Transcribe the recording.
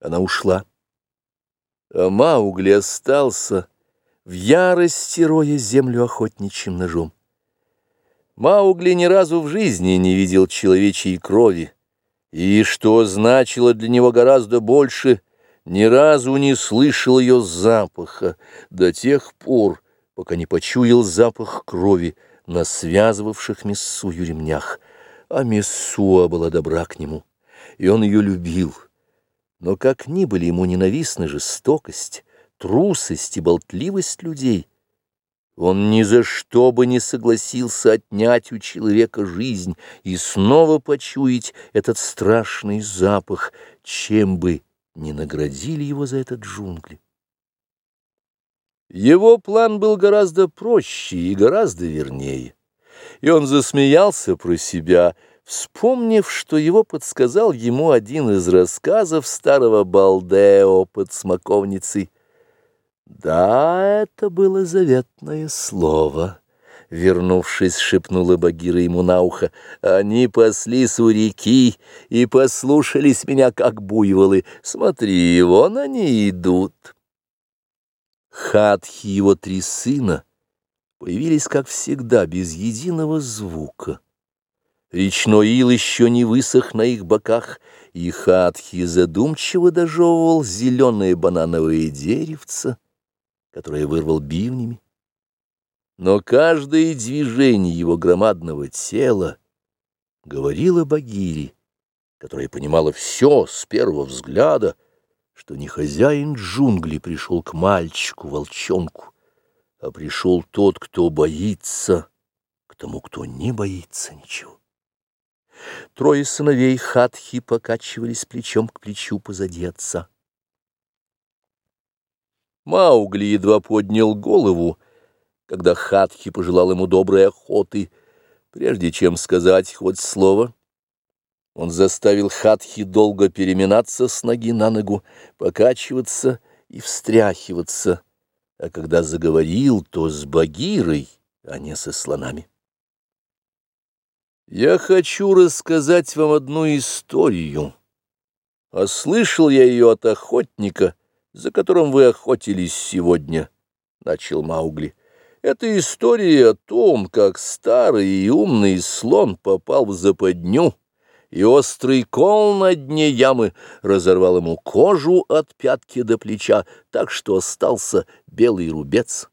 Она ушла. А Маугли остался в ярости роя землю охотничьим ножом. Маугли ни разу в жизни не видел человечьей крови, и, что значило для него гораздо больше, ни разу не слышал ее запаха до тех пор, пока не почуял запах крови на связывавших Мессую ремнях, а Мессуа была добра к нему, и он ее любил. Но как ни были ему ненавистны жестокость, трусость и болтливость людей, он ни за что бы не согласился отнять у человека жизнь и снова почуять этот страшный запах, чем бы не наградили его за этот джунгли. Его план был гораздо проще и гораздо вернее, и он засмеялся про себя, вспомнив, что его подсказал ему один из рассказов старого Балдео под смоковницей. Да, это было заветное слово. Вернувшись, шепнула Багира ему на ухо. Они паслись у реки и послушались меня, как буйволы. Смотри, вон они идут. Хатхи его три сына появились, как всегда, без единого звука. Речной ил еще не высох на их боках, и Хатхи задумчиво дожевывал зеленое банановое деревце, которое вырвал бивнями. Но каждое движение его громадного тела говорило Багире, которая понимала все с первого взгляда, что не хозяин джунглей пришел к мальчику-волчонку, а пришел тот, кто боится, к тому, кто не боится ничего. Трое сыновей Хатхи покачивались плечом к плечу позади отца. Маугли едва поднял голову, когда Хатхи пожелал ему доброй охоты, прежде чем сказать хоть слово — он заставил Хатхи долго переминаться с ноги на ногу, покачиваться и встряхиваться, а когда заговорил, то с Багирой, а не со слонами. «Я хочу рассказать вам одну историю. А слышал я ее от охотника, за которым вы охотились сегодня», — начал Маугли. «Это история о том, как старый и умный слон попал в западню» и острый кол на дне ямы разорвал ему кожу от пятки до плеча, так что остался белый рубец.